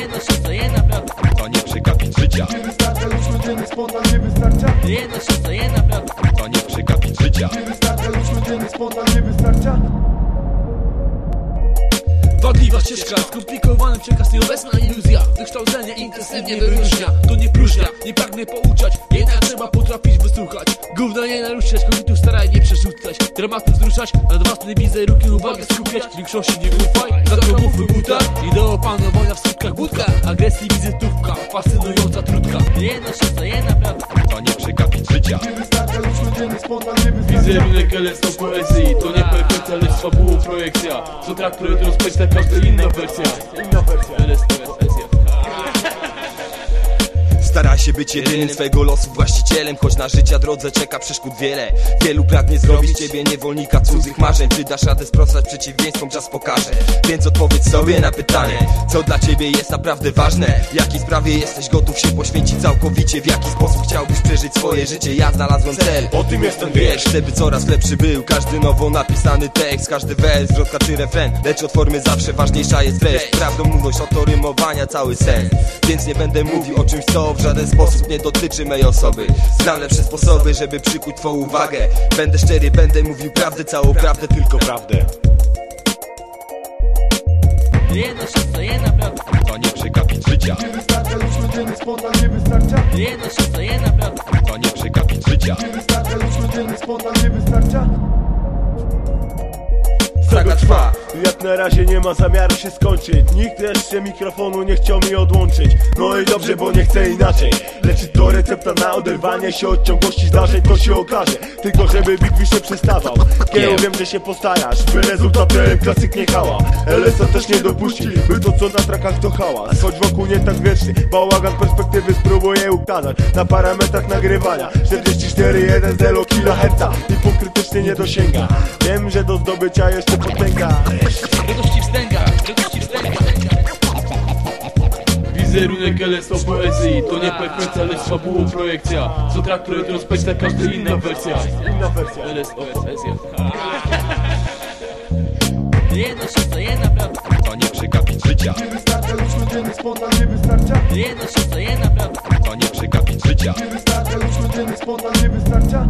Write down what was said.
się staje naprawdę To nie przegapić życia. Nie wystarcza już ludziny, spontan nie wystarcza. Jedno się staje naprawdę To nie przegapić życia. Nie wystarcza już ludziny, spontan nie wystarcza. Wadliwa ścieżka, skomplikowany przekaz nieobecna iluzja. Wykształcenie intensywnie wyróżnia. To nie próżnia, nie pragnę pouczać Dramaty wzruszać, nad własnym wizerunkiem uwagę skupiać. W większości nie ufaj, za to mów buta. I do opanowania w skutkach budka. Agresji wizytówka, fascynująca trutka. Jedno się staje naprawdę To nie przegapić życia. Nie wystarcza już ludziny, spontan nie wystarcza Wizerunek LSO poezji. To nie perfekcja, lecz fabułą projekcja. Co traktuje retrospekcja, każda inna wersja. Inna wersja. Poezja Staraj się być jedynym swego losu właścicielem. Choć na życia drodze czeka przeszkód wiele. Wielu pragnie zrobić ciebie niewolnika cudzych marzeń. Ty dasz radę sprostać przeciwieństwom, czas pokaże. Więc odpowiedz sobie na pytanie. Co dla ciebie jest naprawdę ważne? W jakiej sprawie jesteś gotów się poświęcić całkowicie? W jaki sposób chciałbyś przeżyć swoje życie? Ja znalazłem cel, o tym jest ten wiersz Żeby coraz lepszy był. Każdy nowo napisany tekst Każdy wers, wrzotka czy refren. Lecz od formy zawsze ważniejsza jest treść Prawdą mówisz oto rymowania cały sens Więc nie będę mówił o czymś co w żaden sposób nie dotyczy mej osoby. Znam lepsze sposoby, żeby przykuć twoją uwagę. Będę szczery, będę mówił prawdę, całą prawdę, tylko prawdę. Jedno się staje naprawdę To nie przegapić życia. Nie wystarcza już ludziny, spontan nie wystarcza. Jedno się staje naprawdę To nie przegapić życia. Nie wystarcza już ludziny, spontan nie wystarcza. Saga trwa Jak na razie nie ma zamiaru się skończyć. Nikt jeszcze mikrofonu nie chciał mi odłączyć. No i dobrze, bo nie chcę inaczej. Lecz to recepta na oderwanie się od ciągłości zdarzeń To się okaże, tylko żeby mi się przestawał Kieru wiem, że się postarasz By rezultatem klasyk nie hała LSO też nie dopuści, by to co na trakach to hałas. Choć wokół nie tak wiecznie Bałagan perspektywy spróbuję ukazać. Na parametrach nagrywania. 44.1 kHz I punkt krytyczny nie dosięga. Wiem, że do zdobycia jeszcze potęga. Radości wstęga, radości wstęga. Wizerunek LSO poezji To nie perfekcja, lecz fabułą projekcja. Co traktuje retrospekcja, każda inna wersja. Inna wersja. LSO poezja Jedno się staje naprawdę To nie przegapić życia. Nie wystarcza już ludziny, spontan nie wystarcza. Jedno się staje naprawdę To nie przegapić życia. Nie wystarcza już ludziny, spontan nie wystarcza